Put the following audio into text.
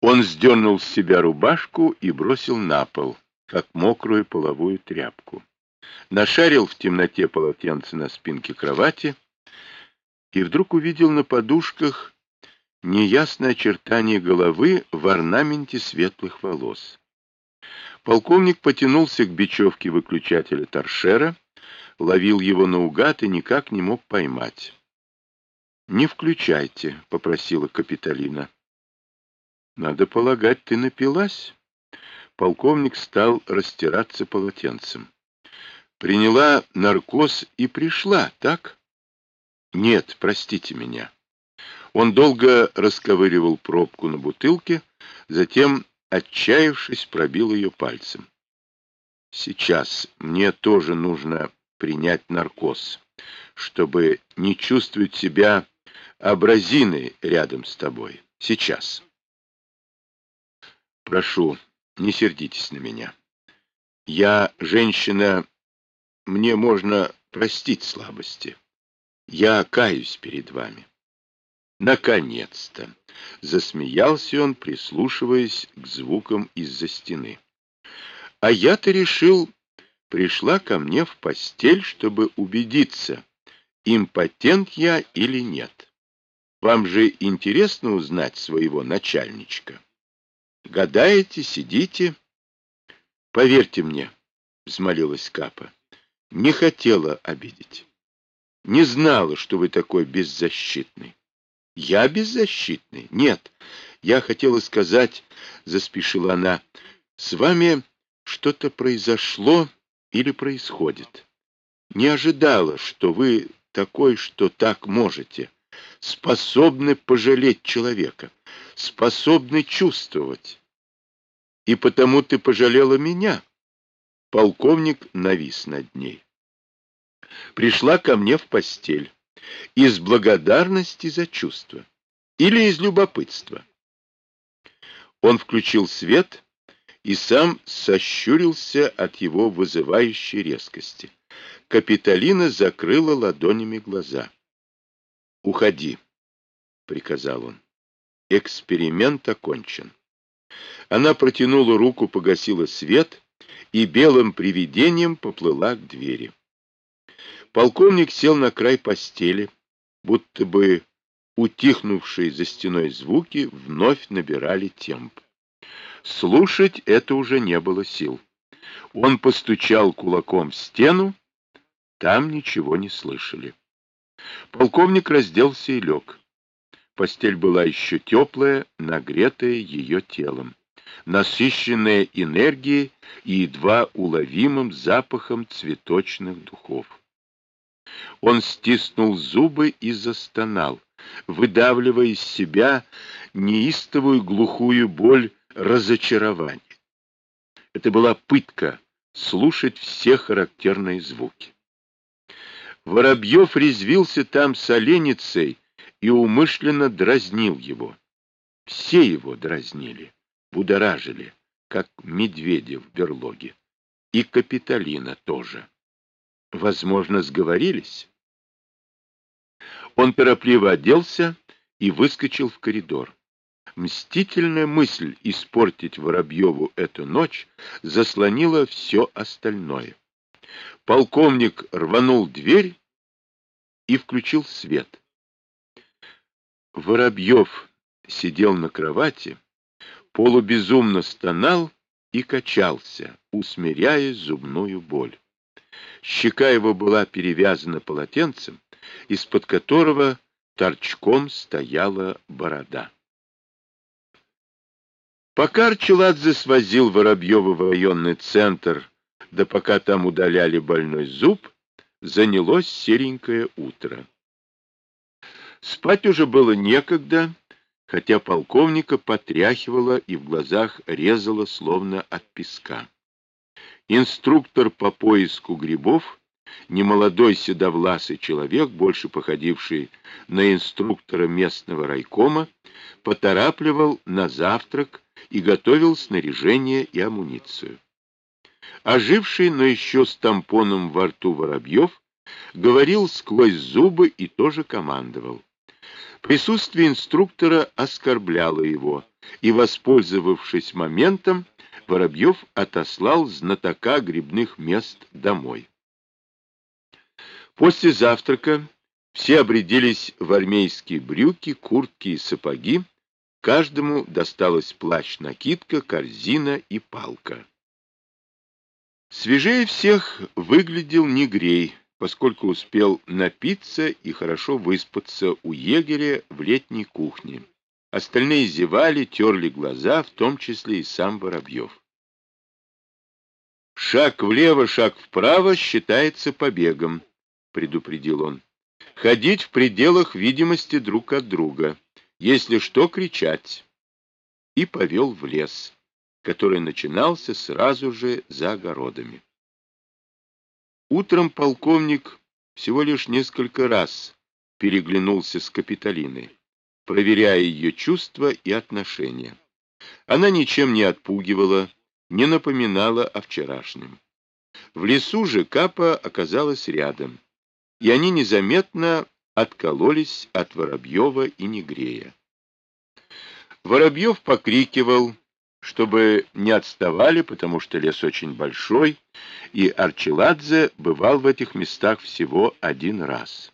Он сдернул с себя рубашку и бросил на пол, как мокрую половую тряпку. Нашарил в темноте полотенце на спинке кровати и вдруг увидел на подушках неясное очертание головы в орнаменте светлых волос. Полковник потянулся к бечевке выключателя торшера, ловил его наугад и никак не мог поймать. «Не включайте», — попросила Капитолина. «Надо полагать, ты напилась?» Полковник стал растираться полотенцем. «Приняла наркоз и пришла, так?» «Нет, простите меня». Он долго расковыривал пробку на бутылке, затем, отчаявшись, пробил ее пальцем. «Сейчас мне тоже нужно принять наркоз, чтобы не чувствовать себя абразиной рядом с тобой. Сейчас». Прошу, не сердитесь на меня. Я женщина, мне можно простить слабости. Я каюсь перед вами. Наконец-то! Засмеялся он, прислушиваясь к звукам из-за стены. А я-то решил, пришла ко мне в постель, чтобы убедиться, импотент я или нет. Вам же интересно узнать своего начальничка. Гадаете, сидите. Поверьте мне, взмолилась Капа, не хотела обидеть. Не знала, что вы такой беззащитный. Я беззащитный? Нет. Я хотела сказать, заспешила она, с вами что-то произошло или происходит. Не ожидала, что вы такой, что так можете, способны пожалеть человека способны чувствовать. И потому ты пожалела меня. Полковник навис над ней. Пришла ко мне в постель. Из благодарности за чувство. Или из любопытства. Он включил свет и сам сощурился от его вызывающей резкости. Капитолина закрыла ладонями глаза. «Уходи», — приказал он. Эксперимент окончен. Она протянула руку, погасила свет и белым привидением поплыла к двери. Полковник сел на край постели, будто бы утихнувшие за стеной звуки вновь набирали темп. Слушать это уже не было сил. Он постучал кулаком в стену, там ничего не слышали. Полковник разделся и лег. Постель была еще теплая, нагретая ее телом, насыщенная энергией и едва уловимым запахом цветочных духов. Он стиснул зубы и застонал, выдавливая из себя неистовую глухую боль разочарования. Это была пытка слушать все характерные звуки. Воробьев резвился там с оленицей, и умышленно дразнил его. Все его дразнили, будоражили, как медведи в берлоге. И Капитолина тоже. Возможно, сговорились? Он торопливо оделся и выскочил в коридор. Мстительная мысль испортить Воробьеву эту ночь заслонила все остальное. Полковник рванул дверь и включил свет. Воробьев сидел на кровати, полубезумно стонал и качался, усмиряя зубную боль. Щека его была перевязана полотенцем, из-под которого торчком стояла борода. Пока Арчеладзе свозил Воробьева в районный центр, да пока там удаляли больной зуб, занялось серенькое утро. Спать уже было некогда, хотя полковника потряхивало и в глазах резало словно от песка. Инструктор по поиску грибов, немолодой седовласый человек, больше походивший на инструктора местного райкома, поторапливал на завтрак и готовил снаряжение и амуницию. Оживший, но еще с тампоном во рту Воробьев, говорил сквозь зубы и тоже командовал. Присутствие инструктора оскорбляло его, и, воспользовавшись моментом, Воробьев отослал знатока грибных мест домой. После завтрака все обрядились в армейские брюки, куртки и сапоги, каждому досталась плащ-накидка, корзина и палка. Свежее всех выглядел Негрей, поскольку успел напиться и хорошо выспаться у егеря в летней кухне. Остальные зевали, терли глаза, в том числе и сам Воробьев. «Шаг влево, шаг вправо считается побегом», — предупредил он. «Ходить в пределах видимости друг от друга. Если что, кричать». И повел в лес, который начинался сразу же за огородами. Утром полковник всего лишь несколько раз переглянулся с Капитолиной проверяя ее чувства и отношения. Она ничем не отпугивала, не напоминала о вчерашнем. В лесу же Капа оказалась рядом, и они незаметно откололись от Воробьева и Негрея. Воробьев покрикивал, чтобы не отставали, потому что лес очень большой, и Арчеладзе бывал в этих местах всего один раз.